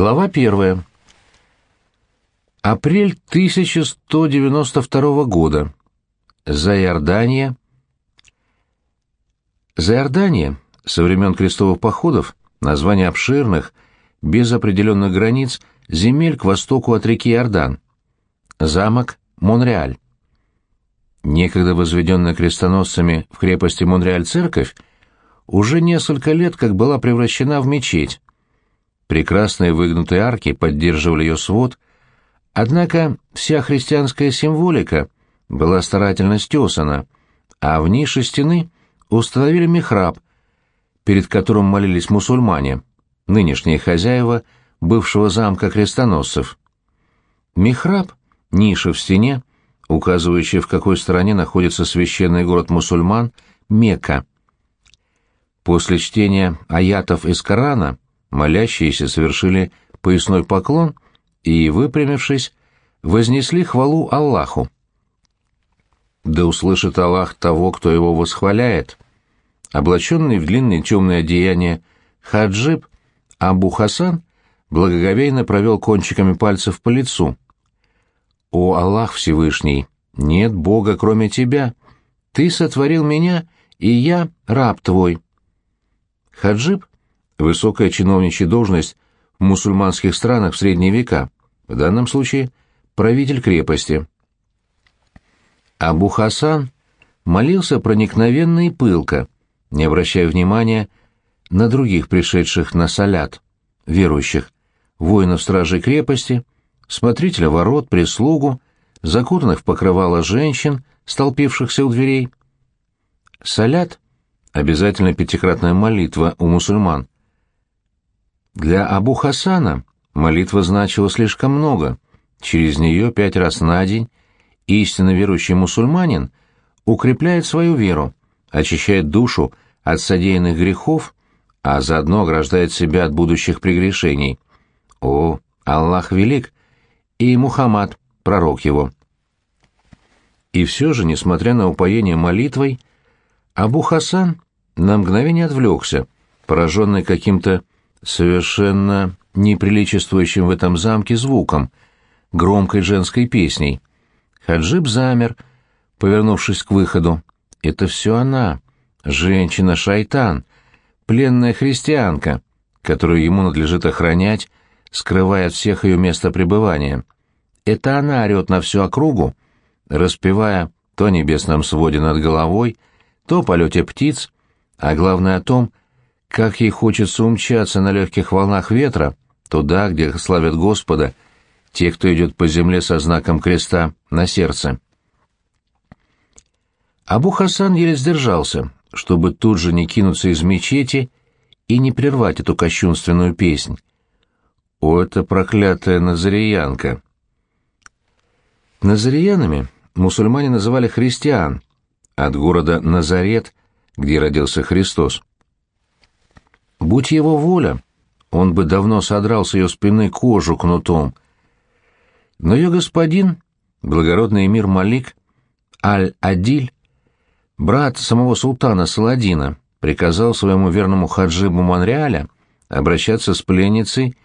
Глава первая. Апрель 1192 года. Заиордания. Заиордания со времен крестовых походов название обширных, без определенных границ, земель к востоку от реки Иордан. Замок Монреаль. Некогда возведенная крестоносцами в крепости Монреаль церковь уже несколько лет как была превращена в мечеть. Прекрасные выгнутые арки поддерживали ее свод, однако вся христианская символика была старательно стесана, а в нише стены установили михраб, перед которым молились мусульмане, нынешние хозяева бывшего замка крестоносцев. Михраб — ниша в стене, указывающая, в какой стороне находится священный город мусульман Мекка. После чтения аятов из Корана молящиеся совершили поясной поклон и, выпрямившись, вознесли хвалу Аллаху. Да услышит Аллах того, кто его восхваляет. Облаченный в длинные темные одеяния хаджиб Абу Хасан благоговейно провел кончиками пальцев по лицу. «О Аллах Всевышний, нет Бога, кроме Тебя. Ты сотворил меня, и я раб Твой». Хаджиб высокая чиновничья должность в мусульманских странах в средние века, в данном случае правитель крепости. Абу Хасан молился проникновенно и пылко, не обращая внимания на других пришедших на салят, верующих, воинов стражей крепости, смотрителя ворот, прислугу, закутанных в покрывало женщин, столпившихся у дверей. Салят — обязательно пятикратная молитва у мусульман, для Абу Хасана молитва значила слишком много. Через нее пять раз на день истинно верующий мусульманин укрепляет свою веру, очищает душу от содеянных грехов, а заодно ограждает себя от будущих прегрешений. О, Аллах велик, и Мухаммад, пророк его. И все же, несмотря на упоение молитвой, Абу Хасан на мгновение отвлекся, пораженный каким-то совершенно неприличествующим в этом замке звуком, громкой женской песней. Хаджиб замер, повернувшись к выходу. Это все она, женщина-шайтан, пленная христианка, которую ему надлежит охранять, скрывая от всех ее место пребывания. Это она орет на всю округу, распевая то небесном своде над головой, то полете птиц, а главное о том, как ей хочется умчаться на легких волнах ветра, туда, где славят Господа, те, кто идет по земле со знаком креста на сердце. Абу Хасан еле сдержался, чтобы тут же не кинуться из мечети и не прервать эту кощунственную песнь. О, это проклятая назариянка! Назариянами мусульмане называли христиан, от города Назарет, где родился Христос. Будь его воля, он бы давно содрал с ее спины кожу кнутом. Но ее господин, благородный эмир Малик, Аль-Адиль, брат самого султана Саладина, приказал своему верному хаджибу Монреаля обращаться с пленницей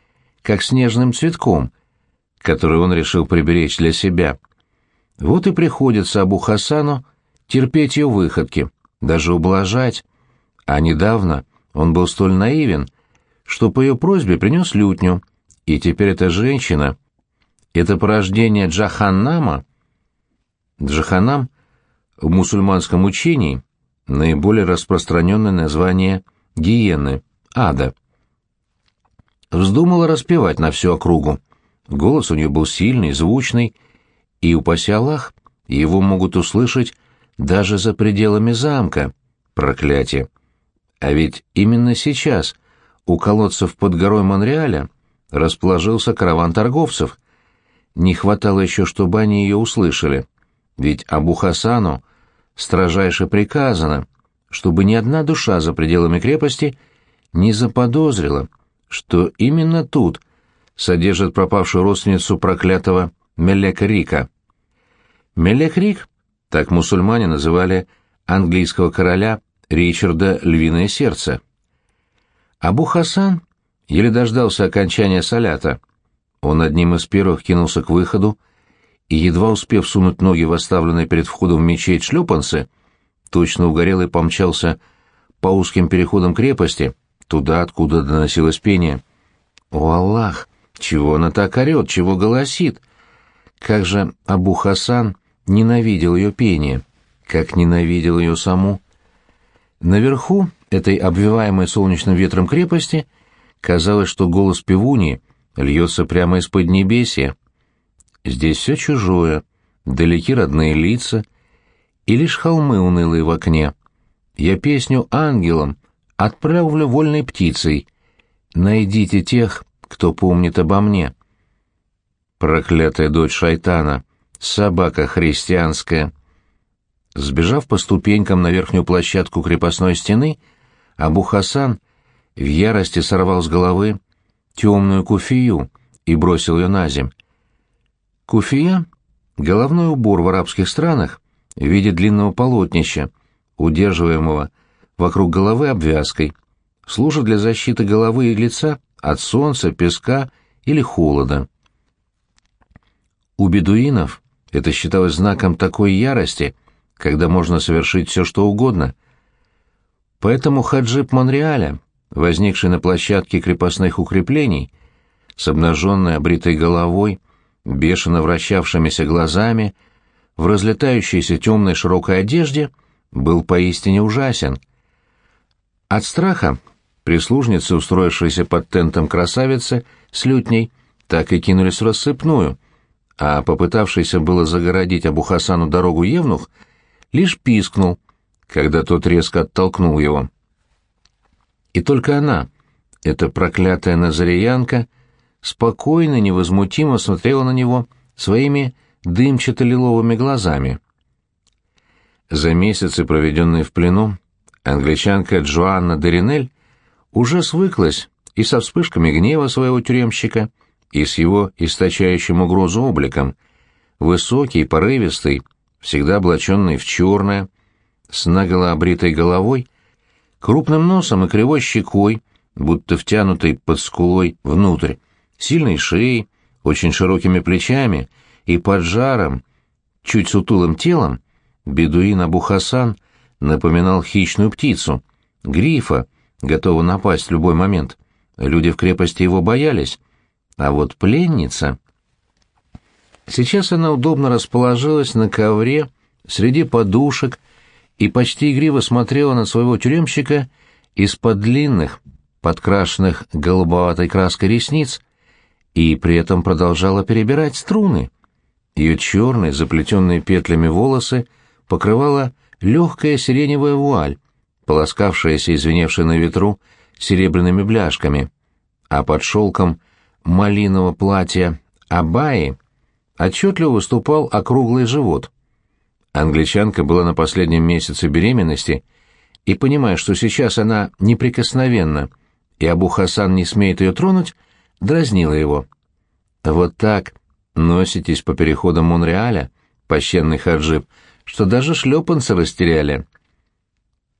как с нежным цветком, который он решил приберечь для себя. Вот и приходится Абу Хасану терпеть ее выходки, даже ублажать. А недавно он был столь наивен, что по ее просьбе принес лютню, и теперь эта женщина, это порождение Джаханнама, Джаханам в мусульманском учении наиболее распространенное название гиены, ада. Вздумала распевать на всю округу. Голос у нее был сильный, звучный, и, упаси Аллах, его могут услышать даже за пределами замка. Проклятие! А ведь именно сейчас у колодцев под горой Монреаля расположился караван торговцев. Не хватало еще, чтобы они ее услышали. Ведь Абу Хасану строжайше приказано, чтобы ни одна душа за пределами крепости не заподозрила, что именно тут содержит пропавшую родственницу проклятого Мелек-Рика. Мелек-Рик, так мусульмане называли английского короля Ричарда «Львиное сердце». Абу Хасан еле дождался окончания салята. Он одним из первых кинулся к выходу, и, едва успев сунуть ноги в оставленные перед входом в мечеть шлепанцы, точно угорелый помчался по узким переходам крепости, туда, откуда доносилось пение. «О, Аллах! Чего она так орет? Чего голосит?» Как же Абу Хасан ненавидел ее пение, как ненавидел ее саму. Наверху этой обвиваемой солнечным ветром крепости казалось, что голос певуни льется прямо из-под небесия. Здесь все чужое, далеки родные лица, и лишь холмы унылые в окне. Я песню ангелам отправлю вольной птицей. Найдите тех, кто помнит обо мне. Проклятая дочь шайтана, собака христианская. Сбежав по ступенькам на верхнюю площадку крепостной стены, Абу Хасан в ярости сорвал с головы темную куфию и бросил ее на земь. Куфия — головной убор в арабских странах в виде длинного полотнища, удерживаемого вокруг головы обвязкой, служит для защиты головы и лица от солнца, песка или холода. У бедуинов это считалось знаком такой ярости, когда можно совершить все, что угодно. Поэтому хаджиб Монреаля, возникший на площадке крепостных укреплений, с обнаженной обритой головой, бешено вращавшимися глазами, в разлетающейся темной широкой одежде, был поистине ужасен. От страха прислужницы, устроившиеся под тентом красавицы с лютней, так и кинулись в рассыпную — а попытавшийся было загородить Абу Хасану дорогу Евнух лишь пискнул, когда тот резко оттолкнул его. И только она, эта проклятая назариянка, спокойно, невозмутимо смотрела на него своими дымчато-лиловыми глазами. За месяцы, проведенные в плену, англичанка Джоанна Деринель уже свыклась и со вспышками гнева своего тюремщика — и с его источающим угрозу обликом, высокий, порывистый, всегда облаченный в черное, с наголо обритой головой, крупным носом и кривой щекой, будто втянутой под скулой внутрь, сильной шеей, очень широкими плечами и поджаром, чуть сутулым телом, бедуин Абу Хасан напоминал хищную птицу, грифа, готового напасть в любой момент. Люди в крепости его боялись, а вот пленница... Сейчас она удобно расположилась на ковре среди подушек и почти игриво смотрела на своего тюремщика из-под длинных, подкрашенных голубоватой краской ресниц, и при этом продолжала перебирать струны. Ее черные, заплетенные петлями волосы покрывала легкая сиреневая вуаль, полоскавшаяся и звеневшая на ветру серебряными бляшками, а под шелком малинового платья Абаи отчетливо выступал округлый живот. Англичанка была на последнем месяце беременности и, понимая, что сейчас она неприкосновенна, и Абу Хасан не смеет ее тронуть, дразнила его. «Вот так носитесь по переходам Монреаля, пощенный хаджиб, что даже шлепанцы растеряли».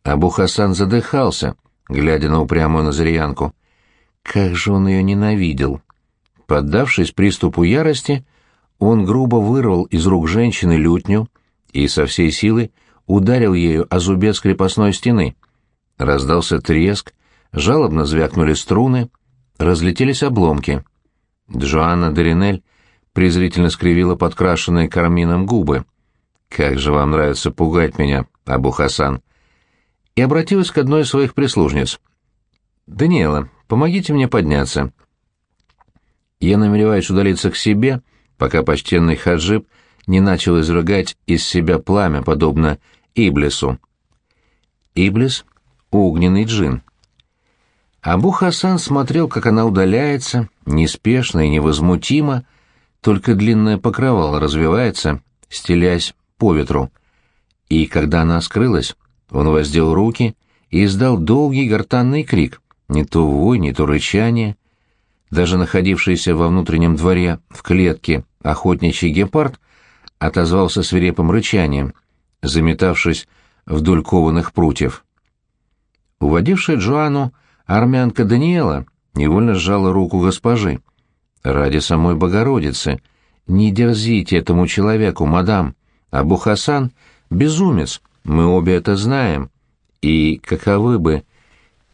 Абу Хасан задыхался, глядя на упрямую назарьянку. Как же он ее ненавидел! Поддавшись приступу ярости, он грубо вырвал из рук женщины лютню и со всей силы ударил ею о зубец крепостной стены. Раздался треск, жалобно звякнули струны, разлетелись обломки. Джоанна Деринель презрительно скривила подкрашенные кармином губы. «Как же вам нравится пугать меня, Абу Хасан!» И обратилась к одной из своих прислужниц. «Даниэла, помогите мне подняться. Я намереваюсь удалиться к себе, пока почтенный хаджиб не начал изрыгать из себя пламя, подобно Иблису. Иблис — огненный джин. Абу Хасан смотрел, как она удаляется, неспешно и невозмутимо, только длинное покрывало развивается, стелясь по ветру. И когда она скрылась, он воздел руки и издал долгий гортанный крик, не то вой, не то рычание — даже находившийся во внутреннем дворе в клетке охотничий гепард отозвался свирепым рычанием, заметавшись вдоль кованых прутьев. Уводившая Джоанну армянка Даниэла невольно сжала руку госпожи. «Ради самой Богородицы, не дерзите этому человеку, мадам. Абу Хасан — безумец, мы обе это знаем. И каковы бы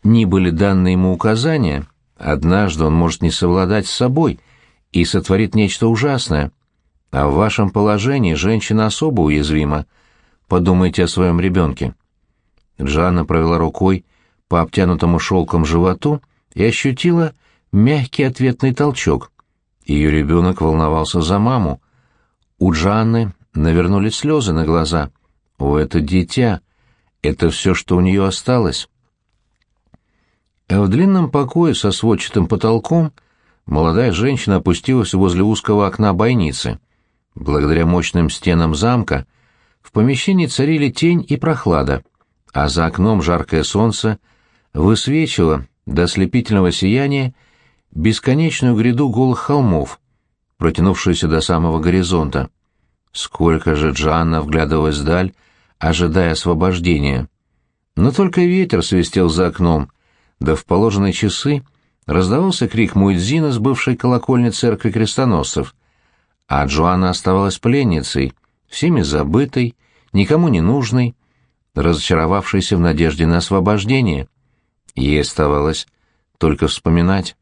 ни были данные ему указания, однажды он может не совладать с собой и сотворит нечто ужасное. А в вашем положении женщина особо уязвима. Подумайте о своем ребенке». Джанна провела рукой по обтянутому шелком животу и ощутила мягкий ответный толчок. Ее ребенок волновался за маму. У Джанны навернулись слезы на глаза. О, это дитя! Это все, что у нее осталось. А в длинном покое со сводчатым потолком молодая женщина опустилась возле узкого окна бойницы. Благодаря мощным стенам замка в помещении царили тень и прохлада, а за окном жаркое солнце высвечивало до ослепительного сияния бесконечную гряду голых холмов, протянувшуюся до самого горизонта. Сколько же Джанна вглядывалась вдаль, ожидая освобождения. Но только ветер свистел за окном, да в положенные часы раздавался крик Муэдзина с бывшей колокольни церкви крестоносцев, а Джоанна оставалась пленницей, всеми забытой, никому не нужной, разочаровавшейся в надежде на освобождение. Ей оставалось только вспоминать.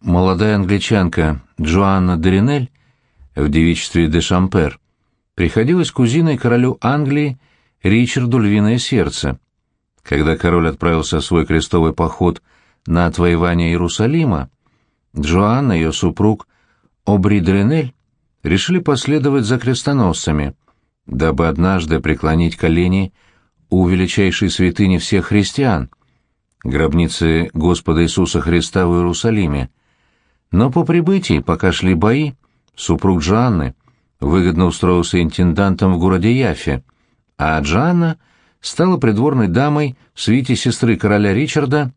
Молодая англичанка Джоанна Деринель в девичестве де Шампер приходилась кузиной королю Англии Ричарду Львиное Сердце. Когда король отправился в свой крестовый поход на отвоевание Иерусалима, Джоанна и ее супруг Обри Дренель решили последовать за крестоносцами, дабы однажды преклонить колени у величайшей святыни всех христиан, гробницы Господа Иисуса Христа в Иерусалиме. Но по прибытии, пока шли бои, супруг Джанны выгодно устроился интендантом в городе Яфе, а Джанна стала придворной дамой в свите сестры короля Ричарда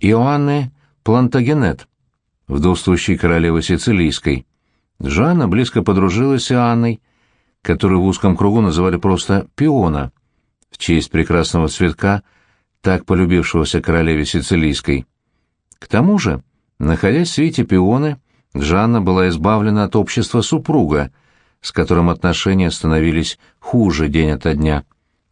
Иоанны Плантагенет, вдовствующей королевы Сицилийской. Жанна близко подружилась с Иоанной, которую в узком кругу называли просто «пиона», в честь прекрасного цветка, так полюбившегося королеве Сицилийской. К тому же, находясь в свете пионы, Жанна была избавлена от общества супруга, с которым отношения становились хуже день ото дня.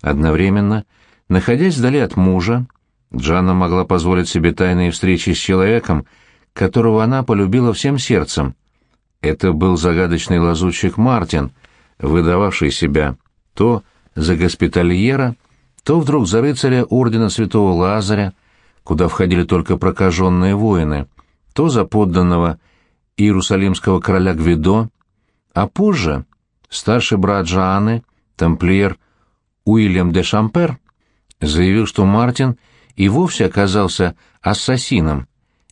Одновременно, находясь вдали от мужа, Джанна могла позволить себе тайные встречи с человеком, которого она полюбила всем сердцем. Это был загадочный лазутчик Мартин, выдававший себя то за госпитальера, то вдруг за рыцаря ордена святого Лазаря, куда входили только прокаженные воины, то за подданного иерусалимского короля Гвидо, а позже старший брат Жаны, тамплиер Уильям де Шампер, заявил, что Мартин и вовсе оказался ассасином,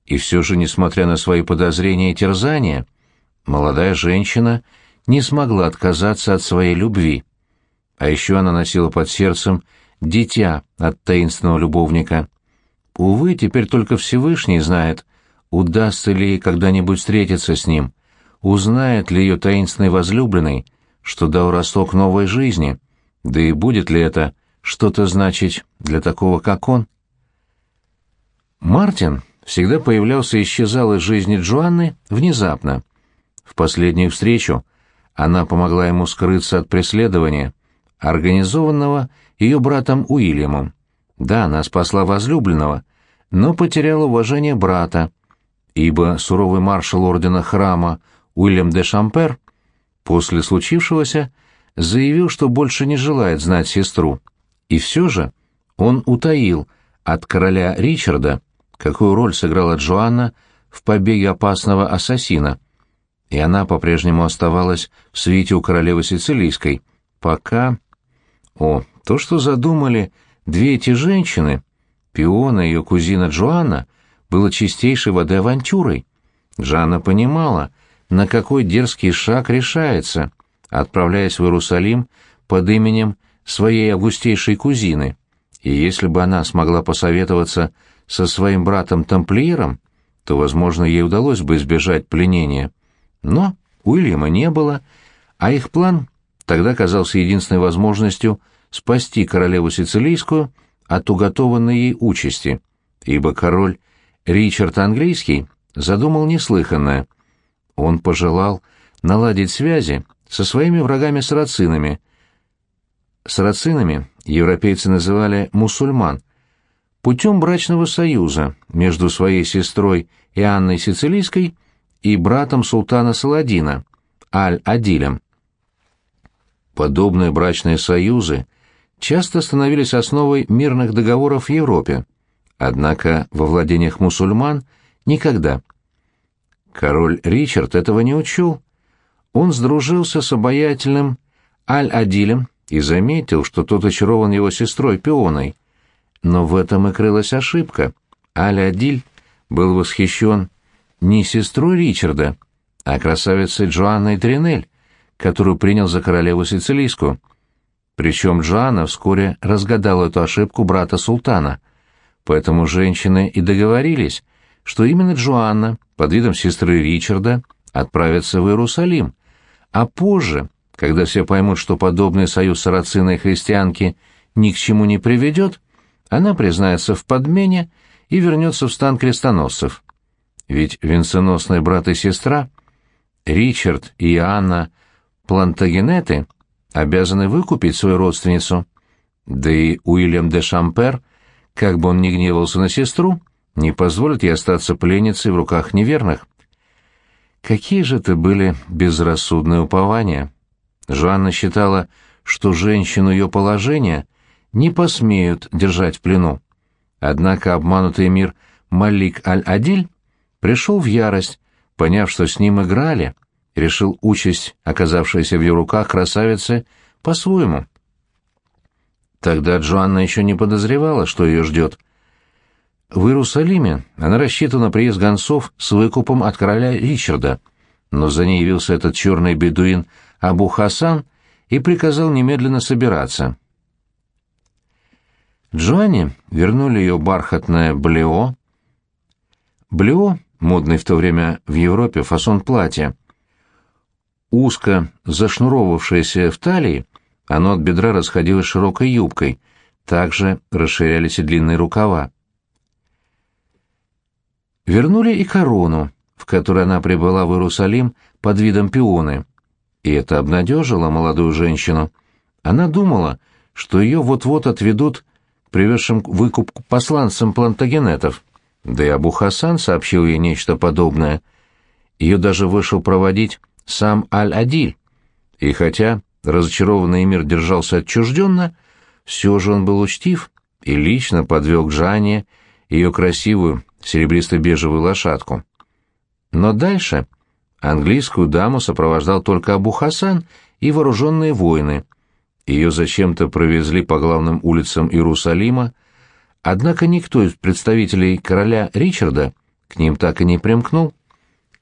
и все же, несмотря на свои подозрения и терзания, молодая женщина не смогла отказаться от своей любви. А еще она носила под сердцем дитя от таинственного любовника. Увы, теперь только Всевышний знает, удастся ли ей когда-нибудь встретиться с ним, узнает ли ее таинственный возлюбленный, что дал росток новой жизни, да и будет ли это что-то значить для такого, как он. Мартин всегда появлялся и исчезал из жизни Джоанны внезапно. В последнюю встречу она помогла ему скрыться от преследования, организованного ее братом Уильямом. Да, она спасла возлюбленного, но потеряла уважение брата, ибо суровый маршал ордена храма Уильям де Шампер после случившегося заявил, что больше не желает знать сестру. И все же он утаил от короля Ричарда какую роль сыграла Джоанна в побеге опасного ассасина, и она по-прежнему оставалась в свите у королевы Сицилийской, пока... О, то, что задумали две эти женщины, Пиона и ее кузина Джоанна, было чистейшей воды авантюрой. Жанна понимала, на какой дерзкий шаг решается, отправляясь в Иерусалим под именем своей августейшей кузины. И если бы она смогла посоветоваться со своим братом-тамплиером, то, возможно, ей удалось бы избежать пленения. Но Уильяма не было, а их план тогда казался единственной возможностью спасти королеву Сицилийскую от уготованной ей участи, ибо король Ричард Английский задумал неслыханное. Он пожелал наладить связи со своими врагами-сарацинами. Сарацинами европейцы называли мусульман, путем брачного союза между своей сестрой Иоанной Сицилийской и братом султана Саладина, Аль-Адилем. Подобные брачные союзы часто становились основой мирных договоров в Европе, однако во владениях мусульман никогда. Король Ричард этого не учел. Он сдружился с обаятельным Аль-Адилем и заметил, что тот очарован его сестрой Пионой. Но в этом и крылась ошибка. Аль-Адиль был восхищен не сестрой Ричарда, а красавицей Джоанной Тринель, которую принял за королеву сицилийскую. Причем Джоанна вскоре разгадала эту ошибку брата султана. Поэтому женщины и договорились, что именно Джоанна под видом сестры Ричарда отправится в Иерусалим, а позже, когда все поймут, что подобный союз сарацина и христианки ни к чему не приведет, она признается в подмене и вернется в стан крестоносцев. Ведь венценосные брат и сестра, Ричард и Анна Плантагенеты, обязаны выкупить свою родственницу. Да и Уильям де Шампер, как бы он ни гневался на сестру, не позволит ей остаться пленницей в руках неверных. Какие же это были безрассудные упования! Жанна считала, что женщину ее положения не посмеют держать в плену. Однако обманутый мир Малик Аль-Адиль пришел в ярость, поняв, что с ним играли, решил участь, оказавшаяся в ее руках красавицы, по-своему. Тогда Джоанна еще не подозревала, что ее ждет. В Иерусалиме она рассчитывала на приезд гонцов с выкупом от короля Ричарда, но за ней явился этот черный бедуин Абу Хасан и приказал немедленно собираться. Джоанне вернули ее бархатное блео. Блео, модный в то время в Европе фасон платья, узко зашнуровавшееся в талии, оно от бедра расходилось широкой юбкой, также расширялись и длинные рукава. Вернули и корону, в которой она прибыла в Иерусалим под видом пионы. И это обнадежило молодую женщину. Она думала, что ее вот-вот отведут к привезшим выкуп посланцам плантагенетов. Да и Абу Хасан сообщил ей нечто подобное. Ее даже вышел проводить сам Аль-Адиль. И хотя разочарованный мир держался отчужденно, все же он был учтив и лично подвел к Жанне ее красивую серебристо-бежевую лошадку. Но дальше английскую даму сопровождал только Абу Хасан и вооруженные воины. Ее зачем-то провезли по главным улицам Иерусалима, однако никто из представителей короля Ричарда к ним так и не примкнул.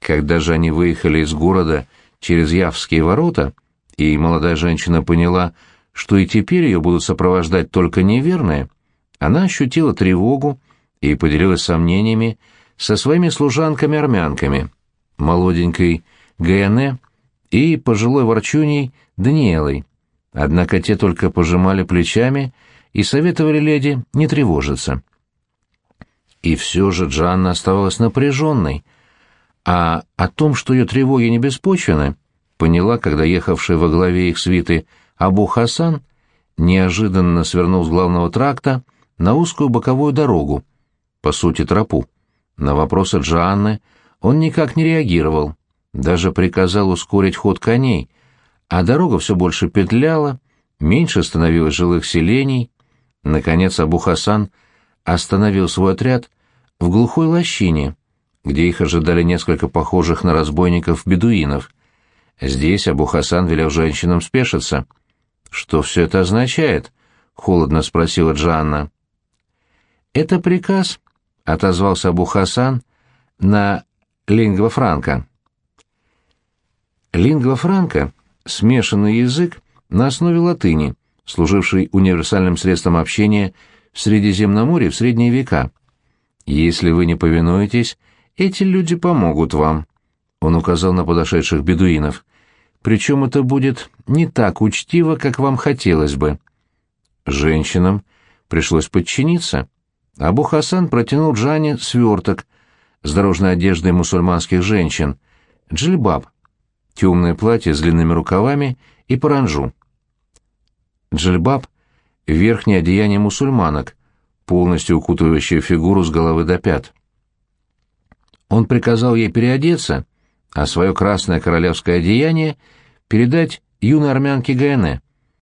Когда же они выехали из города через Явские ворота, и молодая женщина поняла, что и теперь ее будут сопровождать только неверные, она ощутила тревогу и поделилась сомнениями со своими служанками-армянками, молоденькой Гаяне и пожилой ворчуней Даниэлой. Однако те только пожимали плечами и советовали леди не тревожиться. И все же Джанна оставалась напряженной, а о том, что ее тревоги не беспочвены, поняла, когда ехавший во главе их свиты Абу Хасан неожиданно свернул с главного тракта на узкую боковую дорогу, по сути, тропу. На вопросы Джоанны он никак не реагировал, даже приказал ускорить ход коней, а дорога все больше петляла, меньше становилось жилых селений. Наконец Абу Хасан остановил свой отряд в глухой лощине, где их ожидали несколько похожих на разбойников бедуинов. Здесь Абу Хасан велел женщинам спешиться. «Что все это означает?» — холодно спросила Джанна. «Это приказ — отозвался Абу Хасан на лингва франка. Лингва франка — смешанный язык на основе латыни, служивший универсальным средством общения в Средиземноморье в средние века. Если вы не повинуетесь, эти люди помогут вам. Он указал на подошедших бедуинов. Причем это будет не так учтиво, как вам хотелось бы. Женщинам пришлось подчиниться, Абу Хасан протянул Джане сверток, с дорожной одеждой мусульманских женщин, джильбаб, темное платье с длинными рукавами и паранжу. Джильбаб — верхнее одеяние мусульманок, полностью укутывающее фигуру с головы до пят. Он приказал ей переодеться, а свое красное королевское одеяние передать юной армянке Гаэне.